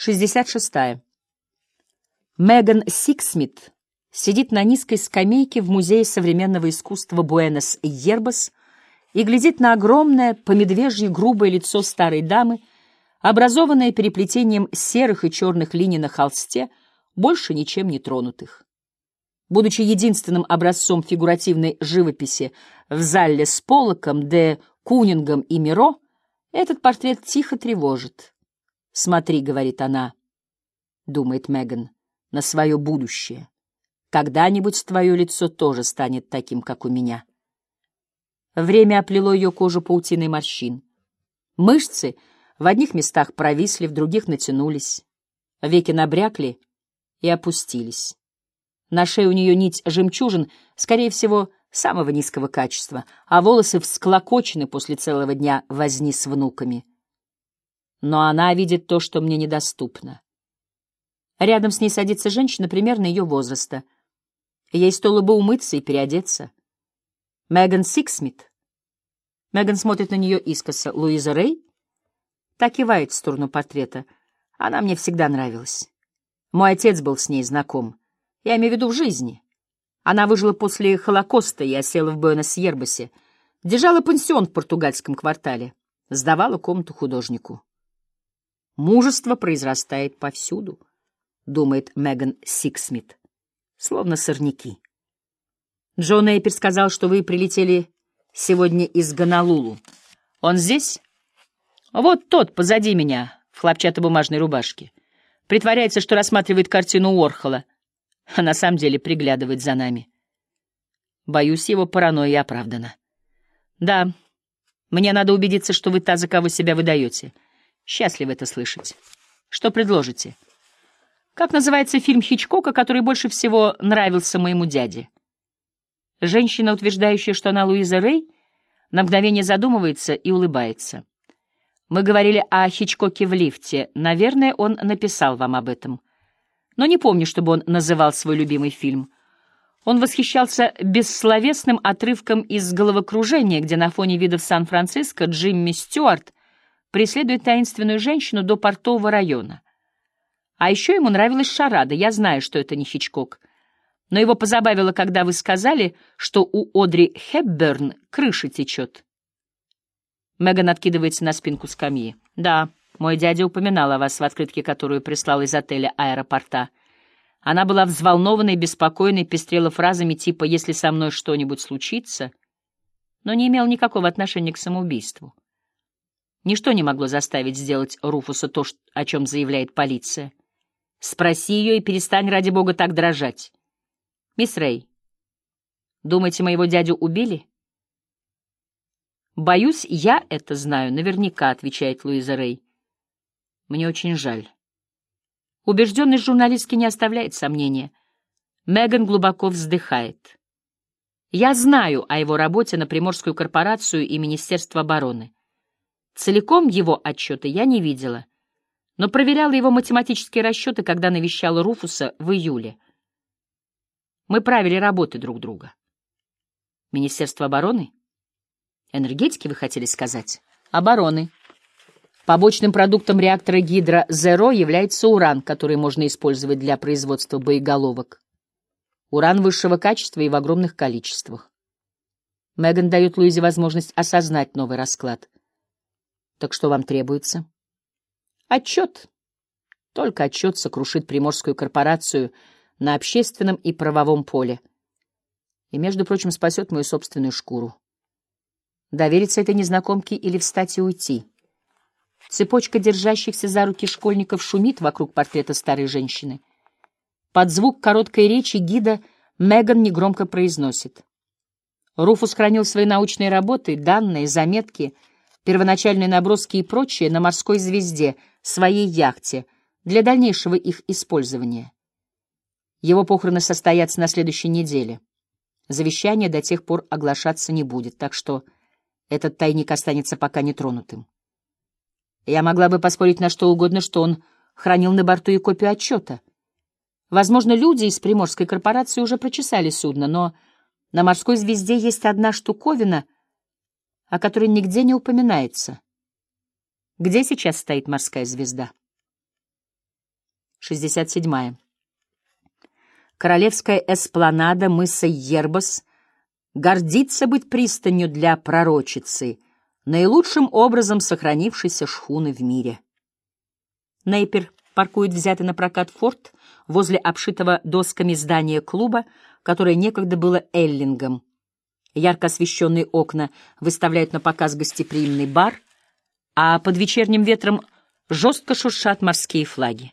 66. Меган Сиксмит сидит на низкой скамейке в Музее современного искусства Буэнас-Йербас и глядит на огромное, по-медвежьи грубое лицо старой дамы, образованное переплетением серых и черных линий на холсте, больше ничем не тронутых. Будучи единственным образцом фигуративной живописи в зале с Поллоком, Де Кунингом и Миро, этот портрет тихо тревожит. «Смотри», — говорит она, — думает Меган, — «на свое будущее. Когда-нибудь твое лицо тоже станет таким, как у меня». Время оплело ее кожу паутиной морщин. Мышцы в одних местах провисли, в других натянулись. Веки набрякли и опустились. На шее у нее нить жемчужин, скорее всего, самого низкого качества, а волосы всклокочены после целого дня возни с внуками но она видит то, что мне недоступно. Рядом с ней садится женщина примерно ее возраста. Ей стоило бы умыться и переодеться. Меган Сиксмит. Меган смотрит на нее искоса. Луиза Рэй? Та кивает в сторону портрета. Она мне всегда нравилась. Мой отец был с ней знаком. Я имею в виду в жизни. Она выжила после Холокоста и осела в Буэнас-Йербасе. Держала пансион в португальском квартале. Сдавала комнату художнику. Мужество произрастает повсюду, думает Меган Сиксмит, словно сорняки. Джо Нэйпер сказал, что вы прилетели сегодня из Гонолулу. Он здесь? Вот тот, позади меня, в хлопчатобумажной рубашке. Притворяется, что рассматривает картину Уорхола, а на самом деле приглядывает за нами. Боюсь, его паранойя оправдана. Да, мне надо убедиться, что вы та, за кого себя выдаете. — Счастлив это слышать. Что предложите? Как называется фильм Хичкока, который больше всего нравился моему дяде? Женщина, утверждающая, что она Луиза Рэй, на мгновение задумывается и улыбается. Мы говорили о Хичкоке в лифте. Наверное, он написал вам об этом. Но не помню, чтобы он называл свой любимый фильм. Он восхищался бессловесным отрывком из «Головокружения», где на фоне видов Сан-Франциско Джимми Стюарт преследует таинственную женщину до портового района. А еще ему нравилась шарада. Я знаю, что это не Хичкок. Но его позабавило, когда вы сказали, что у Одри Хепберн крыша течет. Меган откидывается на спинку скамьи. Да, мой дядя упоминал о вас в открытке, которую прислал из отеля аэропорта. Она была взволнованной, беспокойной, пестрела фразами типа «если со мной что-нибудь случится», но не имел никакого отношения к самоубийству. Ничто не могло заставить сделать Руфуса то, о чем заявляет полиция. Спроси ее и перестань, ради бога, так дрожать. Мисс Рэй, думаете, моего дядю убили? Боюсь, я это знаю наверняка, отвечает Луиза Рэй. Мне очень жаль. Убежденность журналистки не оставляет сомнения. Меган глубоко вздыхает. Я знаю о его работе на Приморскую корпорацию и Министерство обороны. Целиком его отчеты я не видела, но проверяла его математические расчеты, когда навещала Руфуса в июле. Мы правили работы друг друга. Министерство обороны? Энергетики, вы хотели сказать? Обороны. Побочным продуктом реактора Гидро-Зеро является уран, который можно использовать для производства боеголовок. Уран высшего качества и в огромных количествах. Меган дает Луизе возможность осознать новый расклад — так что вам требуется? Отчет. Только отчет сокрушит Приморскую корпорацию на общественном и правовом поле. И, между прочим, спасет мою собственную шкуру. Довериться этой незнакомке или встать и уйти? Цепочка держащихся за руки школьников шумит вокруг портрета старой женщины. Под звук короткой речи гида Меган негромко произносит. Руфус хранил свои научные работы, данные, заметки — первоначальные наброски и прочее на морской звезде, своей яхте, для дальнейшего их использования. Его похороны состоятся на следующей неделе. Завещание до тех пор оглашаться не будет, так что этот тайник останется пока нетронутым. Я могла бы поспорить на что угодно, что он хранил на борту и копию отчета. Возможно, люди из Приморской корпорации уже прочесали судно, но на морской звезде есть одна штуковина — о которой нигде не упоминается. Где сейчас стоит морская звезда? 67. Королевская эспланада мыса Ербас гордится быть пристанью для пророчицы, наилучшим образом сохранившейся шхуны в мире. Нейпер паркует взятый на прокат форт возле обшитого досками здания клуба, которое некогда было Эллингом. Ярко освещенные окна выставляют на показ гостеприимный бар, а под вечерним ветром жестко шуршат морские флаги.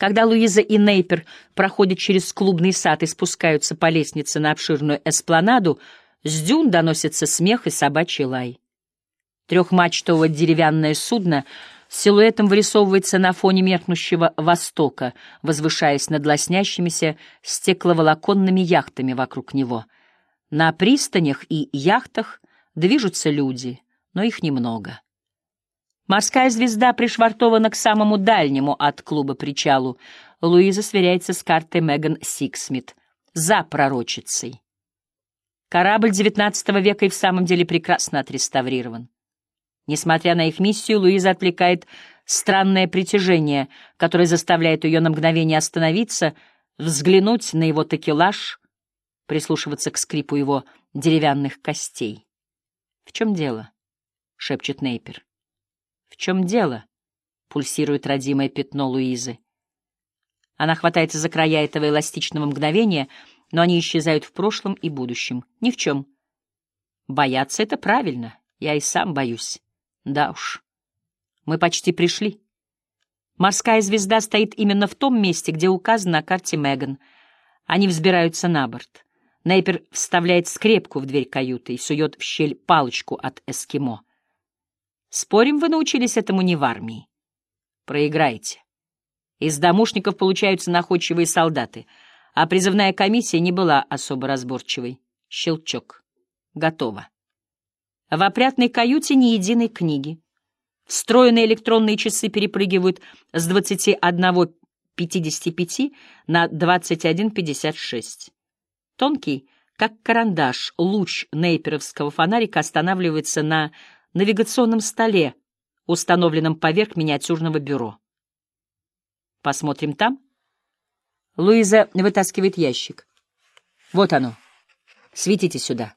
Когда Луиза и Нейпер проходят через клубный сад и спускаются по лестнице на обширную эспланаду, с дюн доносится смех и собачий лай. Трехмачтовое деревянное судно силуэтом вырисовывается на фоне меркнущего востока, возвышаясь над лоснящимися стекловолоконными яхтами вокруг него. На пристанях и яхтах движутся люди, но их немного. Морская звезда пришвартована к самому дальнему от клуба причалу. Луиза сверяется с картой Меган Сиксмит. За пророчицей. Корабль XIX века и в самом деле прекрасно отреставрирован. Несмотря на их миссию, Луиза отвлекает странное притяжение, которое заставляет ее на мгновение остановиться, взглянуть на его такелаж, прислушиваться к скрипу его деревянных костей. «В чем дело?» — шепчет Нейпер. «В чем дело?» — пульсирует родимое пятно Луизы. Она хватается за края этого эластичного мгновения, но они исчезают в прошлом и будущем. Ни в чем. Бояться — это правильно. Я и сам боюсь. Да уж. Мы почти пришли. Морская звезда стоит именно в том месте, где указано на карте Меган. Они взбираются на борт. Нейпер вставляет скрепку в дверь каюты и сует в щель палочку от эскимо. Спорим, вы научились этому не в армии. Проиграете. Из домушников получаются находчивые солдаты, а призывная комиссия не была особо разборчивой. Щелчок. Готово. В опрятной каюте ни единой книги. Встроенные электронные часы перепрыгивают с 21.55 на 21.56. Тонкий, как карандаш, луч нейперовского фонарика останавливается на навигационном столе, установленном поверх миниатюрного бюро. Посмотрим там. Луиза вытаскивает ящик. Вот оно. Светите сюда.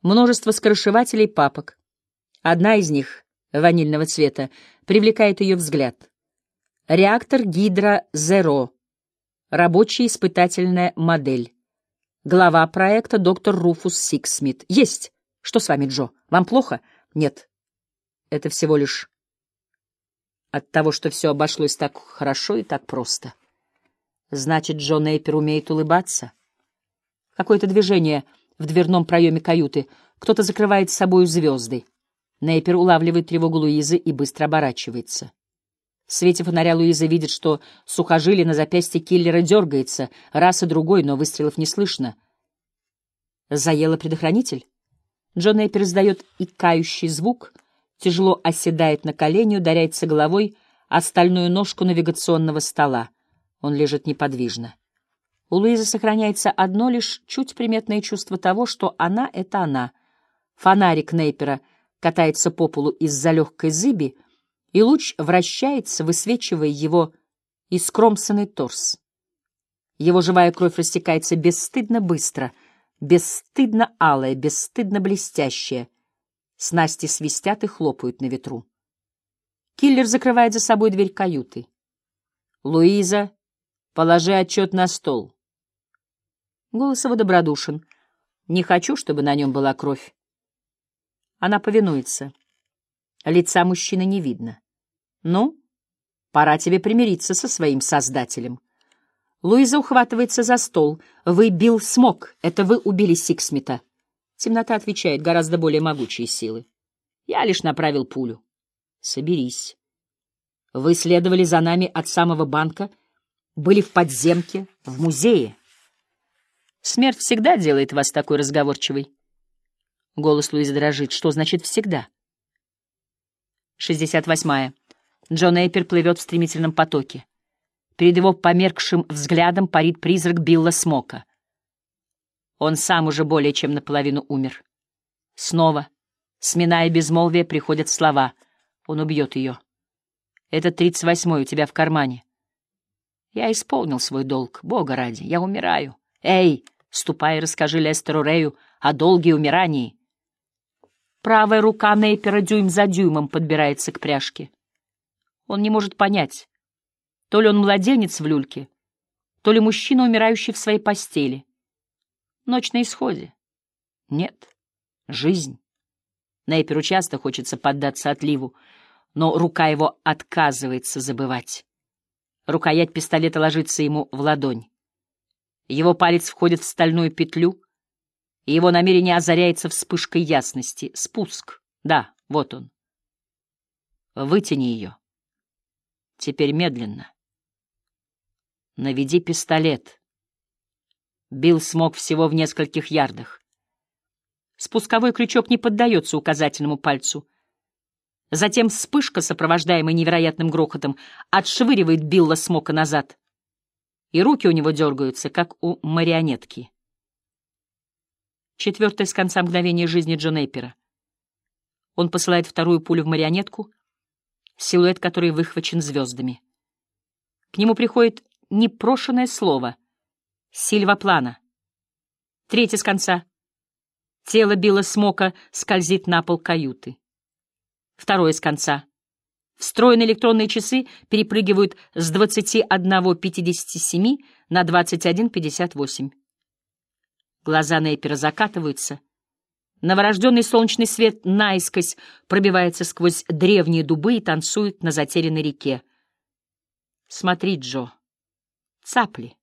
Множество скоросшивателей, папок. Одна из них, ванильного цвета, привлекает ее взгляд. Реактор Гидра-Зеро. Рабочая испытательная модель. Глава проекта доктор Руфус Сиксмит. Есть. Что с вами, Джо? Вам плохо? Нет, это всего лишь от того, что все обошлось так хорошо и так просто. Значит, Джон Эйпер умеет улыбаться. Какое-то движение в дверном проеме каюты. Кто-то закрывает с собой звезды. Нейпер улавливает тревогу Луизы и быстро оборачивается. В свете фонаря Луиза видит, что сухожилие на запястье киллера дергается, раз и другой, но выстрелов не слышно. Заело предохранитель? Джон Эйпер издает икающий звук, тяжело оседает на колени, ударяется головой о стальную ножку навигационного стола. Он лежит неподвижно. У Луизы сохраняется одно лишь чуть приметное чувство того, что она — это она. Фонарик Нейпера катается по полу из-за легкой зыби, и луч вращается, высвечивая его искромсанный торс. Его живая кровь растекается бесстыдно быстро — бесстыдно алая, бесстыдно блестящая. Снасти свистят и хлопают на ветру. Киллер закрывает за собой дверь каюты. «Луиза, положи отчет на стол». Голос его добродушен. «Не хочу, чтобы на нем была кровь». Она повинуется. Лица мужчины не видно. «Ну, пора тебе примириться со своим создателем». Луиза ухватывается за стол. «Вы Билл Смок. Это вы убили Сиксмита». За темноту отвечают гораздо более могучие силы. «Я лишь направил пулю». «Соберись. Вы следовали за нами от самого банка, были в подземке, в музее». «Смерть всегда делает вас такой разговорчивой». Голос Луизы дрожит. «Что значит «всегда»?» 68. Джон Эйпер плывет в стремительном потоке. Перед его померкшим взглядом парит призрак Билла Смока. Он сам уже более чем наполовину умер. Снова, сминая безмолвие, приходят слова. Он убьет ее. Это тридцать восьмой у тебя в кармане. Я исполнил свой долг, Бога ради, я умираю. Эй, ступай и расскажи Лестеру Рэю о долге умирании. Правая рука Нейпера дюйм за дюймом подбирается к пряжке. Он не может понять, то ли он младенец в люльке, то ли мужчина, умирающий в своей постели. Ночь на исходе. Нет, жизнь. Нейперу часто хочется поддаться отливу, но рука его отказывается забывать. Рукоять пистолета ложится ему в ладонь. Его палец входит в стальную петлю, и его намерение озаряется вспышкой ясности. Спуск. Да, вот он. Вытяни ее. Теперь медленно. Наведи пистолет. Билл смог всего в нескольких ярдах. Спусковой крючок не поддается указательному пальцу. Затем вспышка, сопровождаемая невероятным грохотом, отшвыривает Билла Смока назад. И руки у него дергаются, как у марионетки. Четвертое с конца мгновения жизни Джон Эйпера. Он посылает вторую пулю в марионетку, силуэт которой выхвачен звездами. К нему приходит непрошенное слово — Сильва Плана. Третье с конца — Тело Билла Смока скользит на пол каюты. Второе с конца. Встроенные электронные часы перепрыгивают с 21.57 на 21.58. Глаза Нейпера закатываются. Новорожденный солнечный свет наискось пробивается сквозь древние дубы и танцует на затерянной реке. Смотри, Джо. Цапли.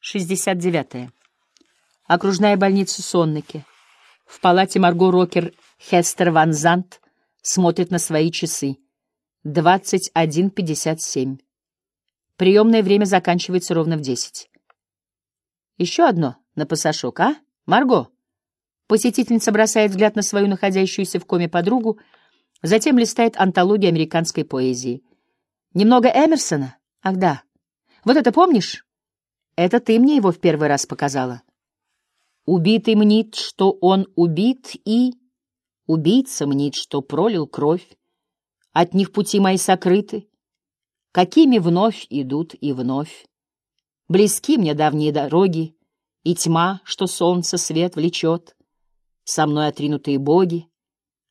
69. -е. Окружная больница Соннеке. В палате Марго Рокер Хестер Ван Зант смотрит на свои часы. 21.57. Приемное время заканчивается ровно в 10. Еще одно на пасашок, а? Марго? Посетительница бросает взгляд на свою находящуюся в коме подругу, затем листает антологию американской поэзии. Немного Эмерсона? Ах да. Вот это помнишь? Это ты мне его в первый раз показала. Убитый мнит, что он убит, и... Убийца мнит, что пролил кровь. От них пути мои сокрыты, какими вновь идут и вновь. Близки мне давние дороги, и тьма, что солнце свет влечет. Со мной отринутые боги,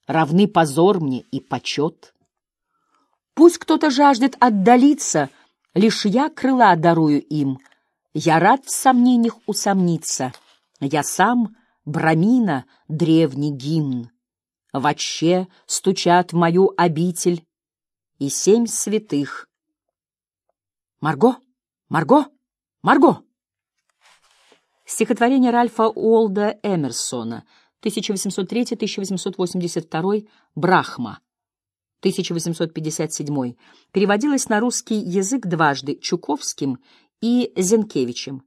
равны позор мне и почет. Пусть кто-то жаждет отдалиться, лишь я крыла дарую им. Я рад в сомнениях усомниться — я сам Брамина, древний гимн. Вообще стучат в мою обитель и семь святых. Марго, Марго, Марго! Стихотворение Ральфа Уолда Эмерсона, 1803-1882, Брахма, 1857, переводилось на русский язык дважды Чуковским и Зенкевичем.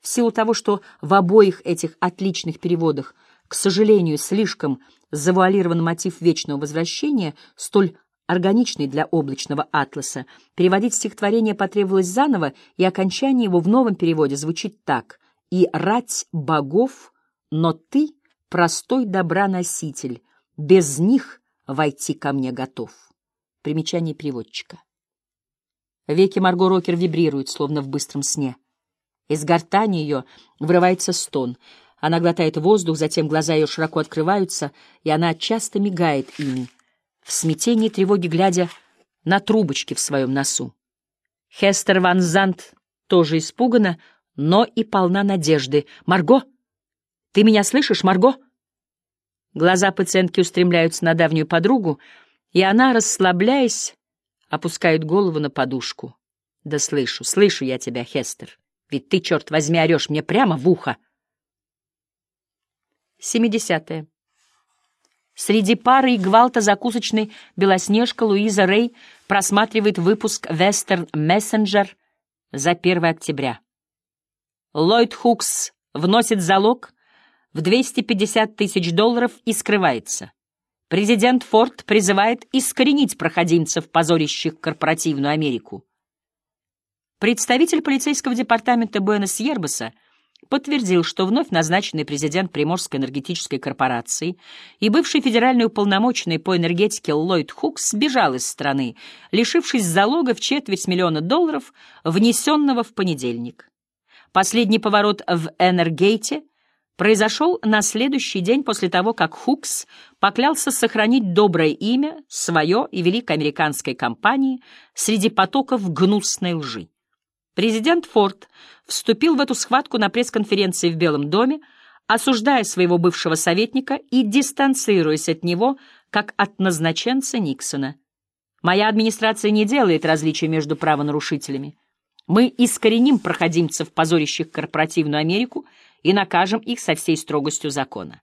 В силу того, что в обоих этих отличных переводах, к сожалению, слишком завуалирован мотив вечного возвращения, столь органичный для облачного атласа, переводить стихотворение потребовалось заново, и окончание его в новом переводе звучит так «И рать богов, но ты — простой добра носитель, без них войти ко мне готов». Примечание переводчика. Веки Марго Рокер вибрируют, словно в быстром сне. Из гортани ее вырывается стон. Она глотает воздух, затем глаза ее широко открываются, и она часто мигает ими, в смятении тревоги глядя на трубочки в своем носу. Хестер Ван Зант тоже испугана, но и полна надежды. «Марго! Ты меня слышишь, Марго?» Глаза пациентки устремляются на давнюю подругу, и она, расслабляясь, опускает голову на подушку. «Да слышу, слышу я тебя, Хестер. Ведь ты, черт возьми, орешь мне прямо в ухо. 70. Среди пары и гвалта закусочной Белоснежка Луиза Рэй просматривает выпуск «Вестерн Мессенджер» за 1 октября. Ллойд Хукс вносит залог в 250 тысяч долларов и скрывается. Президент Форд призывает искоренить проходимцев, позорящих корпоративную Америку. Представитель полицейского департамента Буэнос-Ербаса подтвердил, что вновь назначенный президент Приморской энергетической корпорации и бывший федеральный уполномоченный по энергетике Ллойд Хукс сбежал из страны, лишившись залога в четверть миллиона долларов, внесенного в понедельник. Последний поворот в Энергейте произошел на следующий день после того, как Хукс поклялся сохранить доброе имя, свое и великой американской компании среди потоков гнусной лжи. Президент Форд вступил в эту схватку на пресс-конференции в Белом доме, осуждая своего бывшего советника и дистанцируясь от него, как от назначенца Никсона. «Моя администрация не делает различия между правонарушителями. Мы искореним проходимцев, позорящих корпоративную Америку, и накажем их со всей строгостью закона».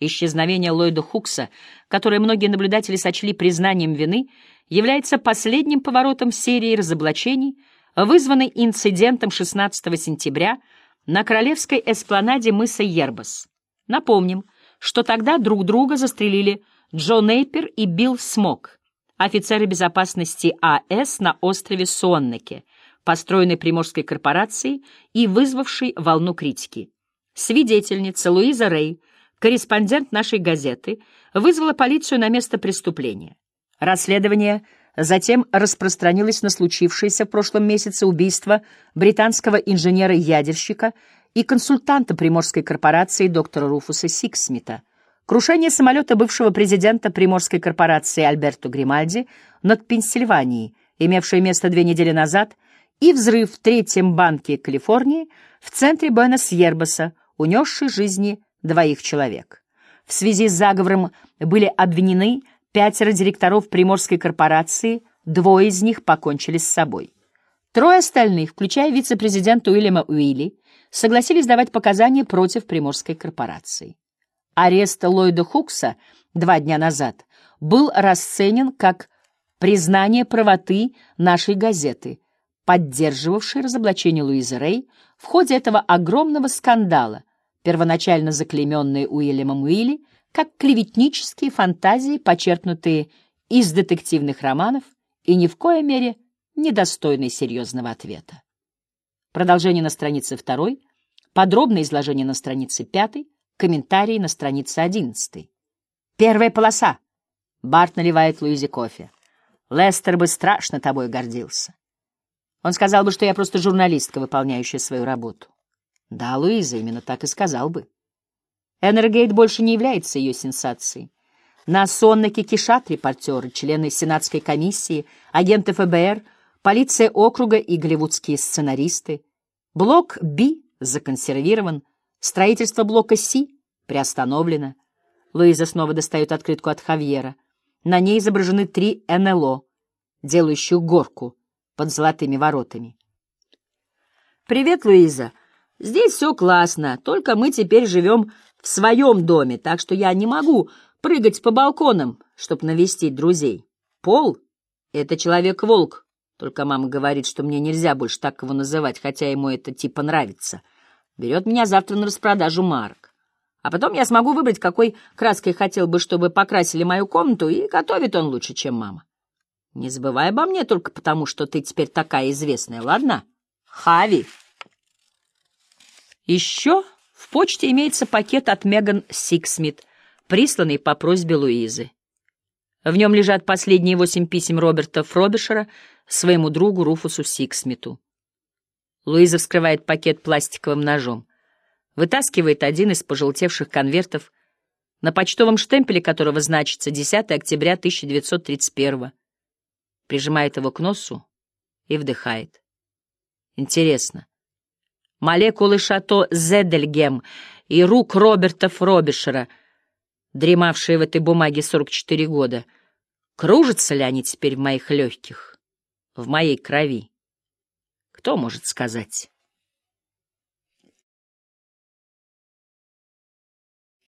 Исчезновение Ллойда Хукса, которое многие наблюдатели сочли признанием вины, является последним поворотом серии разоблачений — вызванный инцидентом 16 сентября на королевской эспланаде мыса Ербас. Напомним, что тогда друг друга застрелили Джо Нейпер и Билл Смок, офицеры безопасности АС на острове Суоннеке, построенной Приморской корпорацией и вызвавшей волну критики. Свидетельница Луиза Рэй, корреспондент нашей газеты, вызвала полицию на место преступления. Расследование – Затем распространилось на случившееся в прошлом месяце убийство британского инженера-ядерщика и консультанта Приморской корпорации доктора Руфуса Сиксмита, крушение самолета бывшего президента Приморской корпорации Альберто Гримальди над Пенсильванией, имевшее место две недели назад, и взрыв в третьем банке Калифорнии в центре Буэнас-Йербаса, унесший жизни двоих человек. В связи с заговором были обвинены Пятеро директоров Приморской корпорации, двое из них покончили с собой. Трое остальных, включая вице-президента Уильяма Уилли, согласились давать показания против Приморской корпорации. Арест Ллойда Хукса два дня назад был расценен как признание правоты нашей газеты, поддерживавшей разоблачение Луизы Рэй в ходе этого огромного скандала, первоначально заклейменной Уильямом Уилли, как клеветнические фантазии, почерпнутые из детективных романов и ни в коей мере недостойные серьезного ответа. Продолжение на странице второй, подробное изложение на странице пятой, комментарии на странице одиннадцатой. Первая полоса. Барт наливает Луизе кофе. Лестер бы страшно тобой гордился. Он сказал бы, что я просто журналистка, выполняющая свою работу. Да, Луиза, именно так и сказал бы. Энергейт больше не является ее сенсацией. На соннике кишат репортеры, члены Сенатской комиссии, агенты ФБР, полиция округа и голливудские сценаристы. Блок «Б» законсервирован, строительство блока «С» приостановлено. Луиза снова достает открытку от Хавьера. На ней изображены три НЛО, делающих горку под золотыми воротами. «Привет, Луиза. Здесь все классно, только мы теперь живем в своем доме, так что я не могу прыгать по балконам, чтобы навестить друзей. Пол — это человек-волк, только мама говорит, что мне нельзя больше так его называть, хотя ему это типа нравится. Берет меня завтра на распродажу марок. А потом я смогу выбрать, какой краской хотел бы, чтобы покрасили мою комнату, и готовит он лучше, чем мама. Не забывай обо мне только потому, что ты теперь такая известная, ладно? Хави. Еще в почте имеется пакет от Меган Сиксмит, присланный по просьбе Луизы. В нем лежат последние восемь писем Роберта Фробишера своему другу Руфусу Сиксмиту. Луиза вскрывает пакет пластиковым ножом, вытаскивает один из пожелтевших конвертов, на почтовом штемпеле которого значится 10 октября 1931 прижимает его к носу и вдыхает. Интересно, молекулы шато Зедельгем и рук Роберта Фробишера, дремавшие в этой бумаге 44 года, кружатся ли они теперь в моих легких, в моей крови? Кто может сказать?